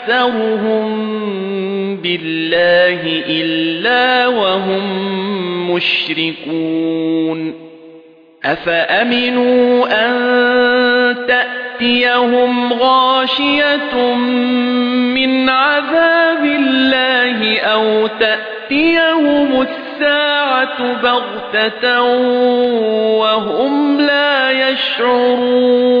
أَكْثَرُهُم بِاللَّهِ إِلَّا وَهُم مُشْرِكُونَ أَفَأَمِنُوا أَن تَأْتِيَهُمْ غَاشِيَةٌ مِنْ عَذَابِ اللَّهِ أَوْ تَأْتِيَهُمُ السَّاعَةُ بَغْتَةً وَهُمْ لَا يَشْعُرُونَ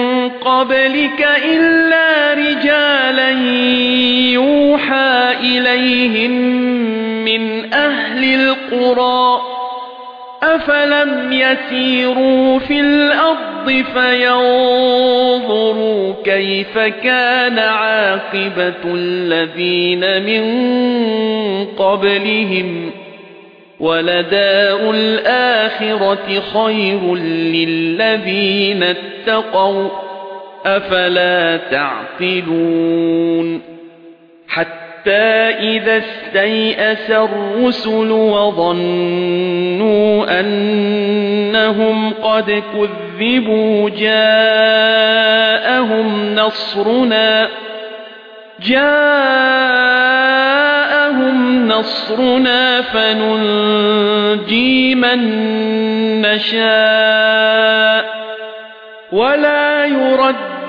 قَبْلِكَ إِلَّا رِجَالًا يُوحَى إِلَيْهِم مِّنْ أَهْلِ الْقُرَى. أَفَلَمْ يَسِيرُوا فِي الْأَرْضِ فَيَنظُرُوا كَيْفَ كَانَ عَاقِبَةُ الَّذِينَ مِن قَبْلِهِمْ. وَلَدَارُ الْآخِرَةِ خَيْرٌ لِّلَّذِينَ اتَّقَوْا. أَفَلَا تَعْقِلُونَ حَتَّى إِذَا اسْتَيْأَسَ الرُّسُلُ وَظَنُّوا أَنَّهُمْ قَدْ كُذِّبُوا جَاءَهُمْ نَصْرُنَا جَاءَهُمْ نَصْرُنَا فَنُنْجِي مَن نَّشَاءُ وَلَا يُرَدُّ